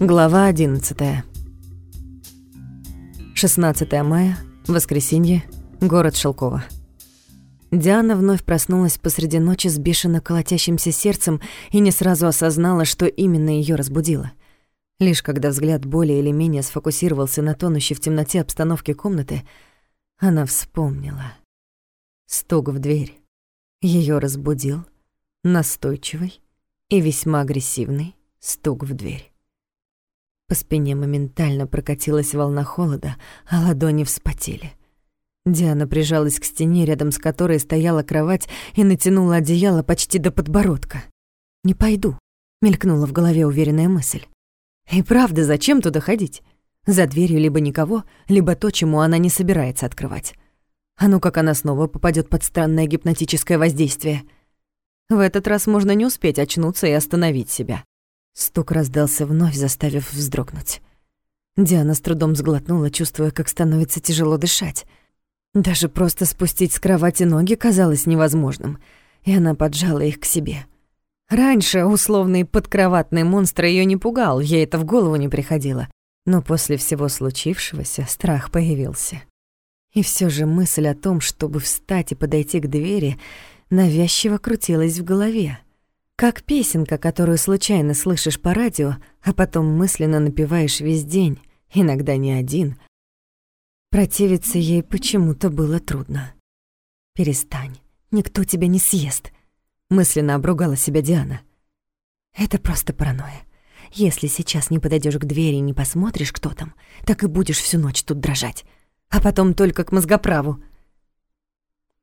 Глава 11. 16 мая, воскресенье, город Шелково. Диана вновь проснулась посреди ночи с бешено колотящимся сердцем и не сразу осознала, что именно ее разбудило. Лишь когда взгляд более или менее сфокусировался на тонущей в темноте обстановке комнаты, она вспомнила. Стук в дверь. Ее разбудил настойчивый и весьма агрессивный стук в дверь. По спине моментально прокатилась волна холода, а ладони вспотели. Диана прижалась к стене, рядом с которой стояла кровать, и натянула одеяло почти до подбородка. «Не пойду», — мелькнула в голове уверенная мысль. «И правда, зачем туда ходить? За дверью либо никого, либо то, чему она не собирается открывать. А ну как она снова попадет под странное гипнотическое воздействие. В этот раз можно не успеть очнуться и остановить себя. Стук раздался вновь, заставив вздрогнуть. Диана с трудом сглотнула, чувствуя, как становится тяжело дышать. Даже просто спустить с кровати ноги казалось невозможным, и она поджала их к себе. Раньше условный подкроватный монстр ее не пугал, ей это в голову не приходило. Но после всего случившегося страх появился. И все же мысль о том, чтобы встать и подойти к двери, навязчиво крутилась в голове. Как песенка, которую случайно слышишь по радио, а потом мысленно напеваешь весь день, иногда не один. Противиться ей почему-то было трудно. «Перестань, никто тебя не съест», — мысленно обругала себя Диана. «Это просто паранойя. Если сейчас не подойдешь к двери и не посмотришь, кто там, так и будешь всю ночь тут дрожать, а потом только к мозгоправу».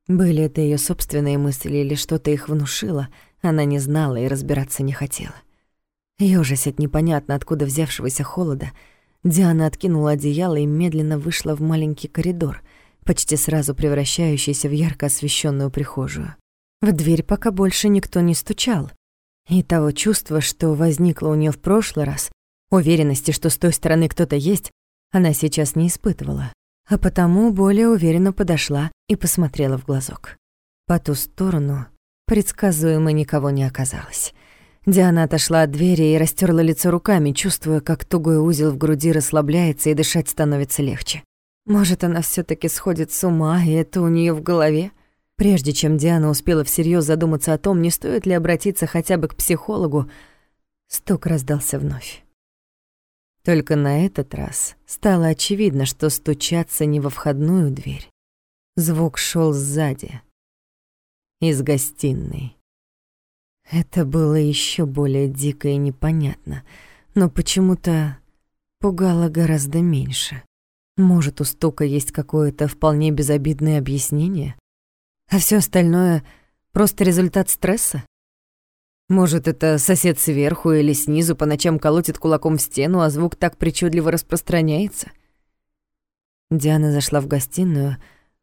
Были это ее собственные мысли или что-то их внушило — она не знала и разбираться не хотела. Ёжась от непонятно откуда взявшегося холода, Диана откинула одеяло и медленно вышла в маленький коридор, почти сразу превращающийся в ярко освещенную прихожую. В дверь пока больше никто не стучал, и того чувства, что возникло у нее в прошлый раз, уверенности, что с той стороны кто-то есть, она сейчас не испытывала, а потому более уверенно подошла и посмотрела в глазок. По ту сторону Предсказуемо никого не оказалось. Диана отошла от двери и растерла лицо руками, чувствуя, как тугой узел в груди расслабляется и дышать становится легче. Может, она все таки сходит с ума, и это у нее в голове? Прежде чем Диана успела всерьез задуматься о том, не стоит ли обратиться хотя бы к психологу, стук раздался вновь. Только на этот раз стало очевидно, что стучаться не во входную дверь. Звук шел сзади, из гостиной. Это было еще более дико и непонятно, но почему-то пугало гораздо меньше. Может, у стука есть какое-то вполне безобидное объяснение? А все остальное — просто результат стресса? Может, это сосед сверху или снизу по ночам колотит кулаком в стену, а звук так причудливо распространяется? Диана зашла в гостиную,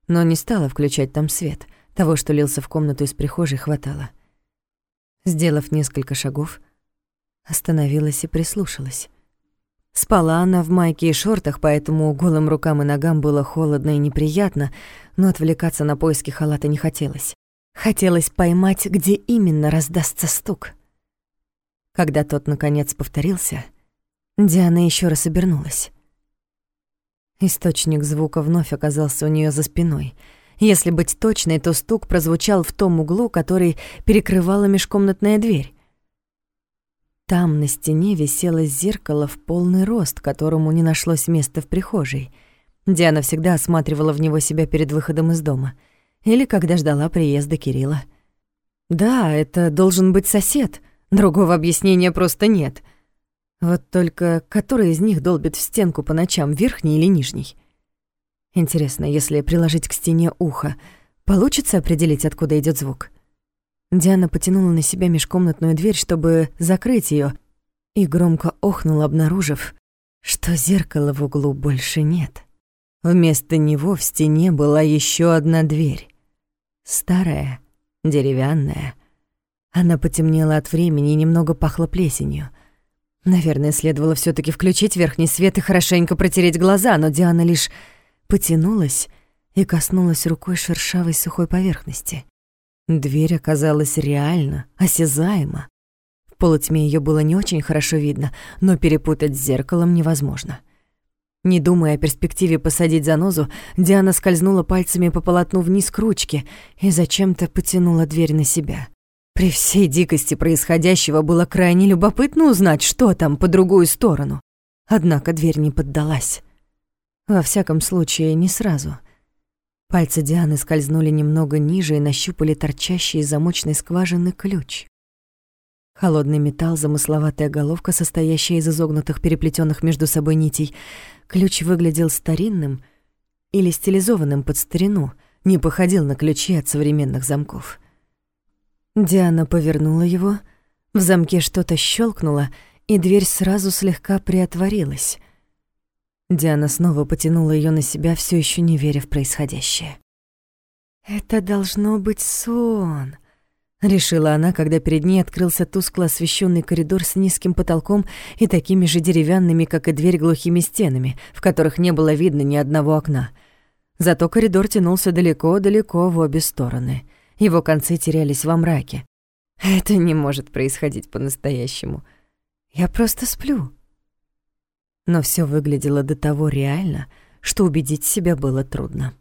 но не стала включать там свет. Того, что лился в комнату из прихожей, хватало. Сделав несколько шагов, остановилась и прислушалась. Спала она в майке и шортах, поэтому голым рукам и ногам было холодно и неприятно, но отвлекаться на поиски халата не хотелось. Хотелось поймать, где именно раздастся стук. Когда тот, наконец, повторился, Диана еще раз обернулась. Источник звука вновь оказался у нее за спиной — если быть точной, то стук прозвучал в том углу, который перекрывала межкомнатная дверь. Там на стене висело зеркало в полный рост, которому не нашлось места в прихожей. Диана всегда осматривала в него себя перед выходом из дома. Или когда ждала приезда Кирилла. Да, это должен быть сосед. Другого объяснения просто нет. Вот только который из них долбит в стенку по ночам, верхний или нижний? Интересно, если приложить к стене ухо, получится определить, откуда идет звук? Диана потянула на себя межкомнатную дверь, чтобы закрыть ее, и громко охнула, обнаружив, что зеркала в углу больше нет. Вместо него в стене была еще одна дверь. Старая, деревянная. Она потемнела от времени и немного пахла плесенью. Наверное, следовало все таки включить верхний свет и хорошенько протереть глаза, но Диана лишь потянулась и коснулась рукой шершавой сухой поверхности. Дверь оказалась реально, осязаема. В полутьме ее было не очень хорошо видно, но перепутать с зеркалом невозможно. Не думая о перспективе посадить занозу, Диана скользнула пальцами по полотну вниз к ручке и зачем-то потянула дверь на себя. При всей дикости происходящего было крайне любопытно узнать, что там по другую сторону. Однако дверь не поддалась. Во всяком случае, не сразу. Пальцы Дианы скользнули немного ниже и нащупали торчащий из замочной скважины ключ. Холодный металл, замысловатая головка, состоящая из изогнутых переплетенных между собой нитей. Ключ выглядел старинным или стилизованным под старину, не походил на ключи от современных замков. Диана повернула его, в замке что-то щелкнуло, и дверь сразу слегка приотворилась. Диана снова потянула ее на себя, все еще не веря в происходящее. «Это должно быть сон», — решила она, когда перед ней открылся тускло освещенный коридор с низким потолком и такими же деревянными, как и дверь, глухими стенами, в которых не было видно ни одного окна. Зато коридор тянулся далеко-далеко в обе стороны. Его концы терялись во мраке. «Это не может происходить по-настоящему», я просто сплю. Но все выглядело до того реально, что убедить себя было трудно.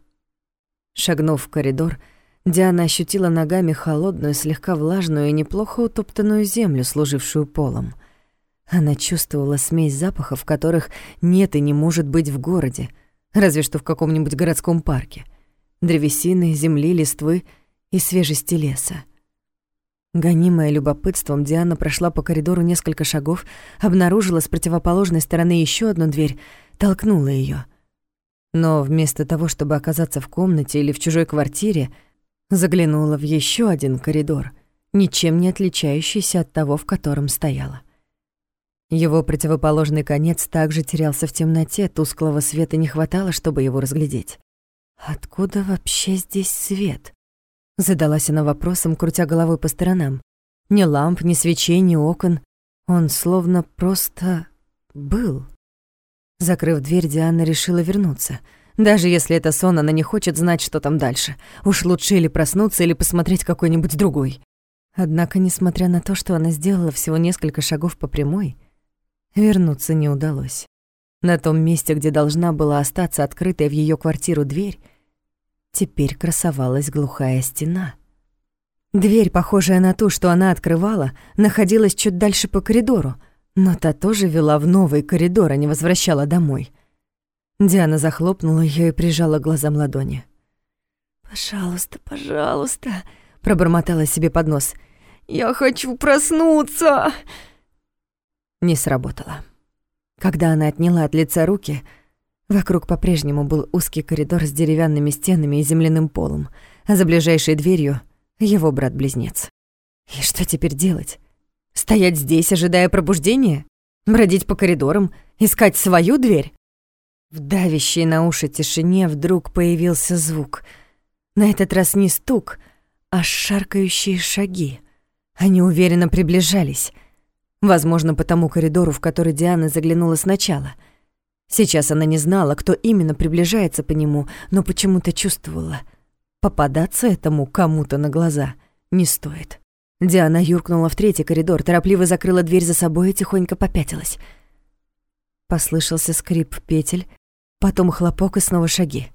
Шагнув в коридор, Диана ощутила ногами холодную, слегка влажную и неплохо утоптанную землю, служившую полом. Она чувствовала смесь запахов, которых нет и не может быть в городе, разве что в каком-нибудь городском парке. Древесины, земли, листвы и свежести леса. Гонимая любопытством, Диана прошла по коридору несколько шагов, обнаружила с противоположной стороны еще одну дверь, толкнула ее. Но вместо того, чтобы оказаться в комнате или в чужой квартире, заглянула в еще один коридор, ничем не отличающийся от того, в котором стояла. Его противоположный конец также терялся в темноте, тусклого света не хватало, чтобы его разглядеть. Откуда вообще здесь свет? Задалась она вопросом, крутя головой по сторонам. Ни ламп, ни свечей, ни окон. Он словно просто был. Закрыв дверь, Диана решила вернуться. Даже если это сон, она не хочет знать, что там дальше. Уж лучше или проснуться, или посмотреть какой-нибудь другой. Однако, несмотря на то, что она сделала всего несколько шагов по прямой, вернуться не удалось. На том месте, где должна была остаться открытая в ее квартиру дверь, теперь красовалась глухая стена. Дверь, похожая на ту, что она открывала, находилась чуть дальше по коридору, но та тоже вела в новый коридор, а не возвращала домой. Диана захлопнула ее и прижала глазам ладони. «Пожалуйста, пожалуйста», — пробормотала себе под нос. «Я хочу проснуться!» Не сработало. Когда она отняла от лица руки, Вокруг по-прежнему был узкий коридор с деревянными стенами и земляным полом, а за ближайшей дверью — его брат-близнец. И что теперь делать? Стоять здесь, ожидая пробуждения? Бродить по коридорам? Искать свою дверь? В давящей на уши тишине вдруг появился звук. На этот раз не стук, а шаркающие шаги. Они уверенно приближались. Возможно, по тому коридору, в который Диана заглянула сначала — Сейчас она не знала, кто именно приближается по нему, но почему-то чувствовала. Попадаться этому кому-то на глаза не стоит. Диана юркнула в третий коридор, торопливо закрыла дверь за собой и тихонько попятилась. Послышался скрип петель, потом хлопок и снова шаги.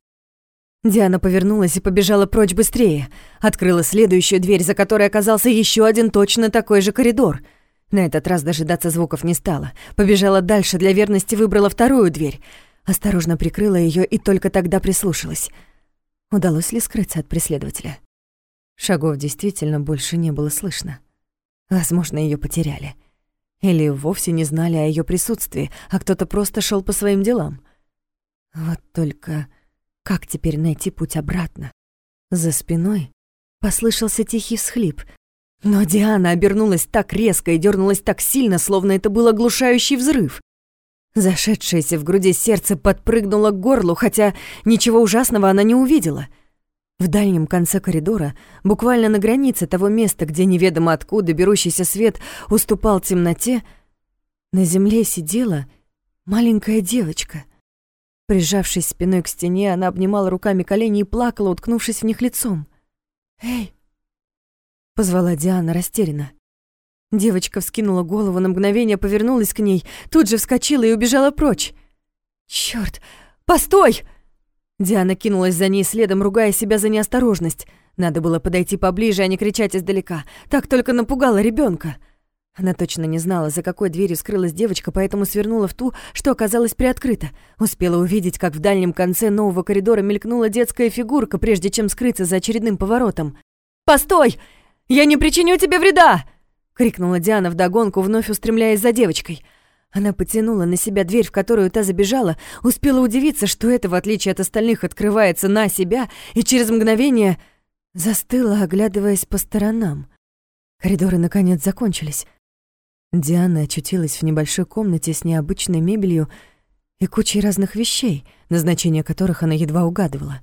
Диана повернулась и побежала прочь быстрее. Открыла следующую дверь, за которой оказался еще один точно такой же коридор — на этот раз дожидаться звуков не стала. Побежала дальше, для верности выбрала вторую дверь. Осторожно прикрыла ее и только тогда прислушалась. Удалось ли скрыться от преследователя? Шагов действительно больше не было слышно. Возможно, ее потеряли. Или вовсе не знали о ее присутствии, а кто-то просто шел по своим делам. Вот только как теперь найти путь обратно? За спиной послышался тихий всхлип — но Диана обернулась так резко и дернулась так сильно, словно это был оглушающий взрыв. Зашедшееся в груди сердце подпрыгнуло к горлу, хотя ничего ужасного она не увидела. В дальнем конце коридора, буквально на границе того места, где неведомо откуда берущийся свет уступал темноте, на земле сидела маленькая девочка. Прижавшись спиной к стене, она обнимала руками колени и плакала, уткнувшись в них лицом. «Эй, Позвала Диана растерянно. Девочка вскинула голову, на мгновение повернулась к ней, тут же вскочила и убежала прочь. «Чёрт! Постой!» Диана кинулась за ней следом, ругая себя за неосторожность. Надо было подойти поближе, а не кричать издалека. Так только напугала ребенка. Она точно не знала, за какой дверью скрылась девочка, поэтому свернула в ту, что оказалась приоткрыта. Успела увидеть, как в дальнем конце нового коридора мелькнула детская фигурка, прежде чем скрыться за очередным поворотом. «Постой! Я не причиню тебе вреда!» — крикнула Диана вдогонку, вновь устремляясь за девочкой. Она потянула на себя дверь, в которую та забежала, успела удивиться, что это, в отличие от остальных, открывается на себя, и через мгновение застыла, оглядываясь по сторонам. Коридоры, наконец, закончились. Диана очутилась в небольшой комнате с необычной мебелью и кучей разных вещей, назначение которых она едва угадывала.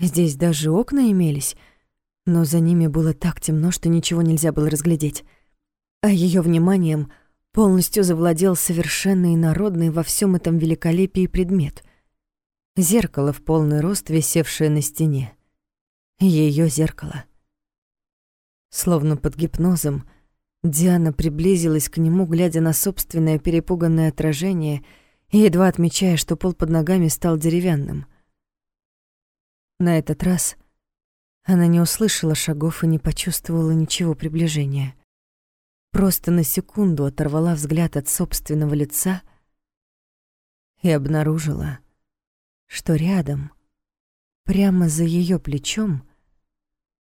Здесь даже окна имелись, но за ними было так темно, что ничего нельзя было разглядеть. А ее вниманием полностью завладел совершенно инородный во всем этом великолепии предмет — зеркало в полный рост, висевшее на стене. Ее зеркало. Словно под гипнозом — Диана приблизилась к нему, глядя на собственное перепуганное отражение и едва отмечая, что пол под ногами стал деревянным. На этот раз она не услышала шагов и не почувствовала ничего приближения. Просто на секунду оторвала взгляд от собственного лица и обнаружила, что рядом, прямо за ее плечом,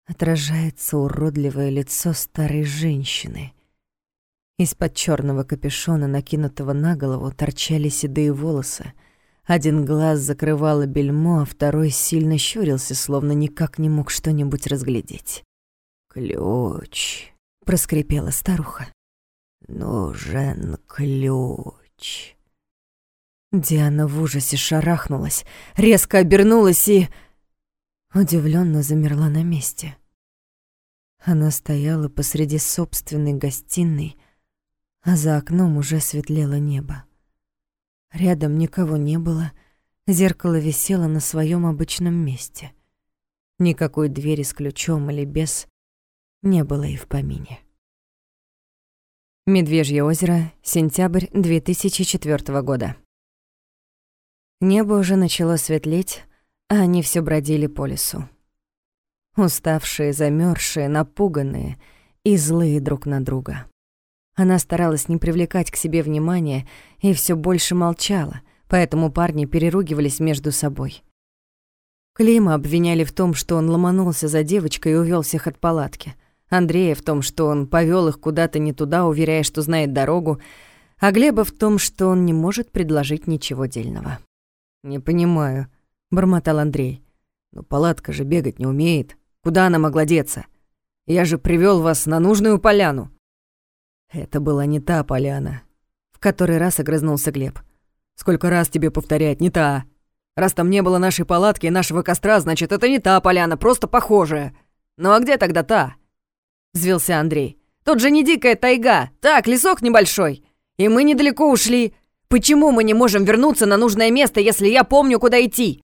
отражается уродливое лицо старой женщины. Из-под черного капюшона, накинутого на голову, торчали седые волосы. Один глаз закрывало бельмо, а второй сильно щурился, словно никак не мог что-нибудь разглядеть. «Ключ», — проскрипела старуха. «Нужен ключ». Диана в ужасе шарахнулась, резко обернулась и удивленно замерла на месте. Она стояла посреди собственной гостиной, а за окном уже светлело небо. Рядом никого не было, зеркало висело на своем обычном месте. Никакой двери с ключом или без не было и в помине. Медвежье озеро, сентябрь 2004 года. Небо уже начало светлеть, а они все бродили по лесу. Уставшие, замерзшие, напуганные и злые друг на друга. Она старалась не привлекать к себе внимания и все больше молчала, поэтому парни переругивались между собой. Клима обвиняли в том, что он ломанулся за девочкой и увел всех от палатки. Андрея в том, что он повел их куда-то не туда, уверяя, что знает дорогу, а Глеба в том, что он не может предложить ничего дельного. «Не понимаю», бормотал Андрей. Но палатка же бегать не умеет. Куда она могла деться? Я же привел вас на нужную поляну. Это была не та поляна. В который раз огрызнулся Глеб. Сколько раз тебе повторять, не та. Раз там не было нашей палатки и нашего костра, значит, это не та поляна, просто похожая. Ну а где тогда та? Взвился Андрей. Тут же не дикая тайга. Так, лесок небольшой. И мы недалеко ушли. Почему мы не можем вернуться на нужное место, если я помню, куда идти?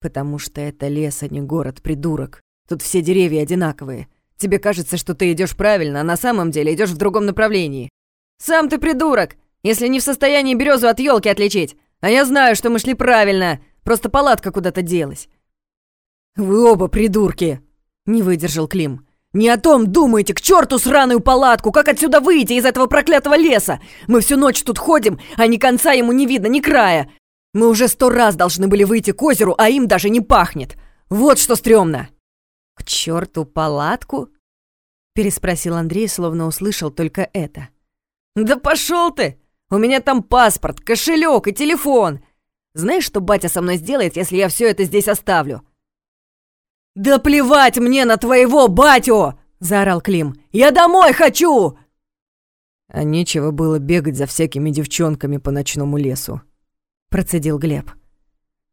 «Потому что это лес, а не город, придурок. Тут все деревья одинаковые. Тебе кажется, что ты идешь правильно, а на самом деле идешь в другом направлении. Сам ты придурок, если не в состоянии березу от елки отличить. А я знаю, что мы шли правильно, просто палатка куда-то делась». «Вы оба придурки!» — не выдержал Клим. «Не о том думаете, к черту сраную палатку! Как отсюда выйти из этого проклятого леса? Мы всю ночь тут ходим, а ни конца ему не видно, ни края! Мы уже сто раз должны были выйти к озеру, а им даже не пахнет. Вот что стрёмно!» «К чёрту палатку?» Переспросил Андрей, словно услышал только это. «Да пошёл ты! У меня там паспорт, кошелек и телефон! Знаешь, что батя со мной сделает, если я всё это здесь оставлю?» «Да плевать мне на твоего батю!» — заорал Клим. «Я домой хочу!» А нечего было бегать за всякими девчонками по ночному лесу процедил Глеб.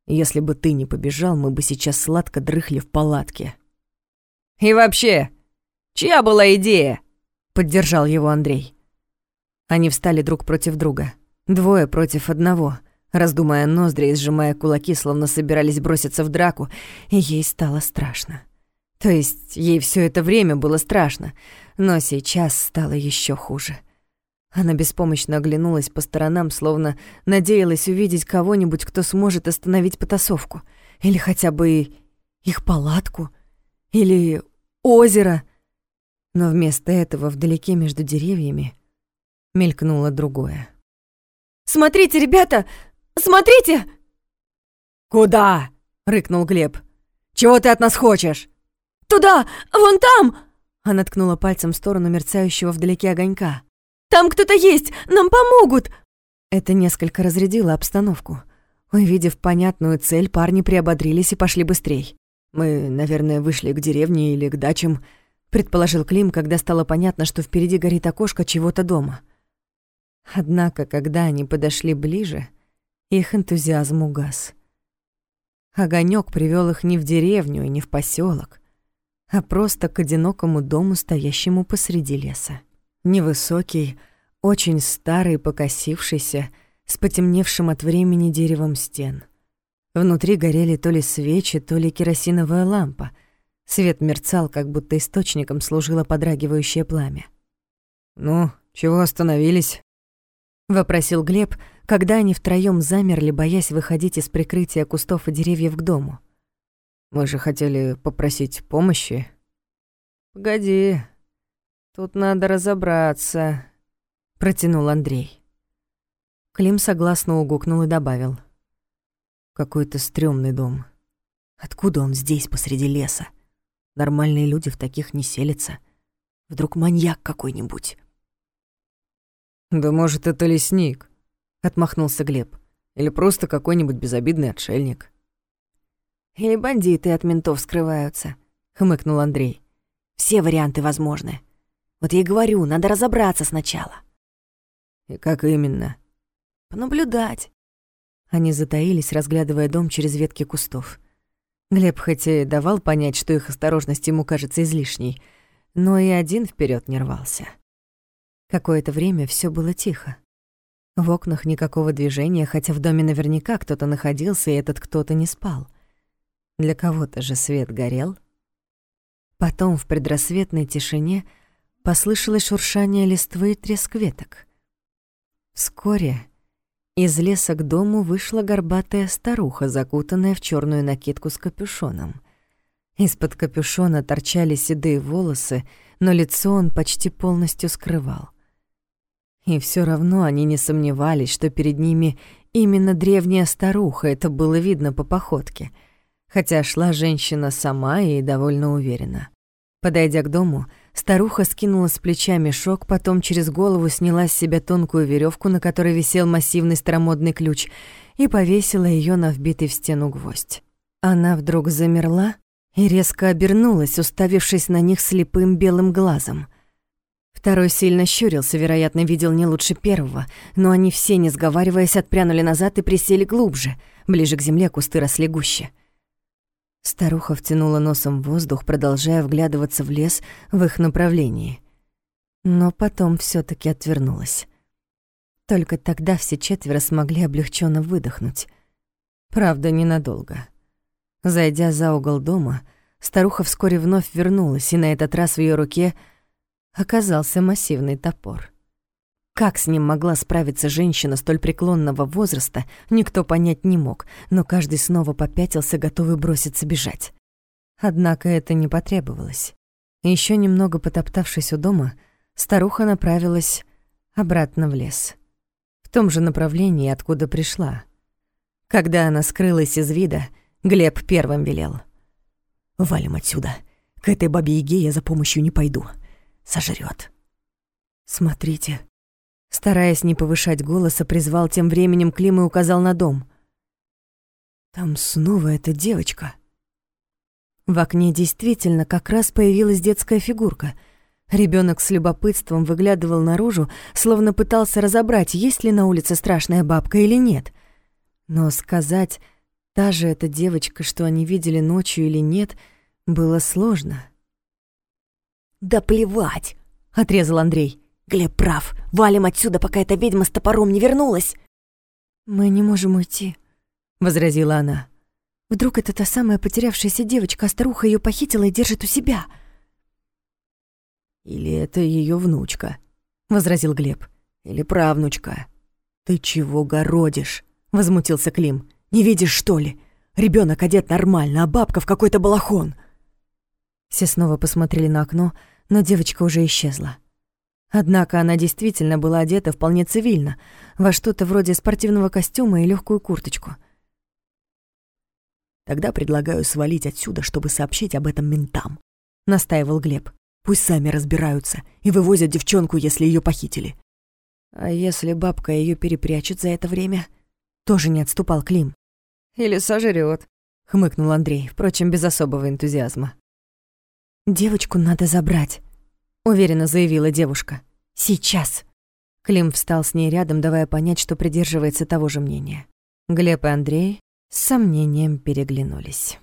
Если бы ты не побежал, мы бы сейчас сладко дрыхли в палатке. И вообще, чья была идея? Поддержал его Андрей. Они встали друг против друга, двое против одного, раздумая ноздри и сжимая кулаки, словно собирались броситься в драку, и ей стало страшно. То есть ей все это время было страшно, но сейчас стало еще хуже. Она беспомощно оглянулась по сторонам, словно надеялась увидеть кого-нибудь, кто сможет остановить потасовку. Или хотя бы их палатку. Или озеро. Но вместо этого вдалеке между деревьями мелькнуло другое. «Смотрите, ребята! Смотрите!» «Куда?» — рыкнул Глеб. «Чего ты от нас хочешь?» «Туда! Вон там!» Она ткнула пальцем в сторону мерцающего вдалеке огонька. «Там кто-то есть! Нам помогут!» Это несколько разрядило обстановку. Увидев понятную цель, парни приободрились и пошли быстрей. «Мы, наверное, вышли к деревне или к дачам», — предположил Клим, когда стало понятно, что впереди горит окошко чего-то дома. Однако, когда они подошли ближе, их энтузиазм угас. Огонёк привёл их не в деревню и не в посёлок, а просто к одинокому дому, стоящему посреди леса. Невысокий, очень старый, покосившийся, с потемневшим от времени деревом стен. Внутри горели то ли свечи, то ли керосиновая лампа. Свет мерцал, как будто источником служило подрагивающее пламя. «Ну, чего остановились?» — вопросил Глеб, когда они втроём замерли, боясь выходить из прикрытия кустов и деревьев к дому. «Мы же хотели попросить помощи». «Погоди, тут надо разобраться», — протянул Андрей. Клим согласно угукнул и добавил. «Какой-то стрёмный дом. Откуда он здесь, посреди леса? Нормальные люди в таких не селятся. Вдруг маньяк какой-нибудь?» «Да может, это лесник», — отмахнулся Глеб. «Или просто какой-нибудь безобидный отшельник». «Или бандиты от ментов скрываются», — хмыкнул Андрей. «Все варианты возможны. Вот я и говорю, надо разобраться сначала». «И как именно?» «Понаблюдать». Они затаились, разглядывая дом через ветки кустов. Глеб хоть и давал понять, что их осторожность ему кажется излишней, но и один вперед не рвался. Какое-то время все было тихо. В окнах никакого движения, хотя в доме наверняка кто-то находился, и этот кто-то не спал. Для кого-то же свет горел. Потом в предрассветной тишине послышалось шуршание листвы и треск веток. Вскоре из леса к дому вышла горбатая старуха, закутанная в черную накидку с капюшоном. Из-под капюшона торчали седые волосы, но лицо он почти полностью скрывал. И все равно они не сомневались, что перед ними именно древняя старуха, это было видно по походке. Хотя шла женщина сама и довольно уверенно. Подойдя к дому, старуха скинула с плеча мешок, потом через голову сняла с себя тонкую веревку, на которой висел массивный старомодный ключ, и повесила ее на вбитый в стену гвоздь. Она вдруг замерла и резко обернулась, уставившись на них слепым белым глазом — Второй сильно щурился, вероятно, видел не лучше первого, но они все, не сговариваясь, отпрянули назад и присели глубже, ближе к земле кусты росли гуще. Старуха втянула носом воздух, продолжая вглядываться в лес в их направлении. Но потом все таки отвернулась. Только тогда все четверо смогли облегченно выдохнуть. Правда, ненадолго. Зайдя за угол дома, старуха вскоре вновь вернулась, и на этот раз в ее руке — оказался массивный топор. Как с ним могла справиться женщина столь преклонного возраста, никто понять не мог, но каждый снова попятился, готовый броситься бежать. Однако это не потребовалось. Еще немного потоптавшись у дома, старуха направилась обратно в лес. В том же направлении, откуда пришла. Когда она скрылась из вида, Глеб первым велел. «Валим отсюда. К этой бабе-яге я за помощью не пойду сожрет. «Смотрите». Стараясь не повышать голоса, призвал тем временем Клим и указал на дом. «Там снова эта девочка». В окне действительно как раз появилась детская фигурка. Ребенок с любопытством выглядывал наружу, словно пытался разобрать, есть ли на улице страшная бабка или нет. Но сказать, та же эта девочка, что они видели ночью или нет, было сложно. «Да плевать!» — отрезал Андрей. «Глеб прав. Валим отсюда, пока эта ведьма с топором не вернулась!» «Мы не можем уйти», — возразила она. Вдруг это та самая потерявшаяся девочка, а старуха ее похитила и держит у себя? Или это ее внучка, возразил Глеб. Или правнучка. Ты чего городишь? возмутился Клим. Не видишь, что ли? Ребенок одет нормально, а бабка в какой-то балахон. Все снова посмотрели на окно, но девочка уже исчезла. Однако она действительно была одета вполне цивильно, во что-то вроде спортивного костюма и легкую курточку. «Тогда предлагаю свалить отсюда, чтобы сообщить об этом ментам», — настаивал Глеб. «Пусть сами разбираются и вывозят девчонку, если ее похитили». «А если бабка ее перепрячет за это время?» Тоже не отступал Клим. «Или сожрет, хмыкнул Андрей, впрочем, без особого энтузиазма. «Девочку надо забрать», — уверенно заявила девушка. «Сейчас». Клим встал с ней рядом, давая понять, что придерживается того же мнения. Глеб и Андрей с сомнением переглянулись.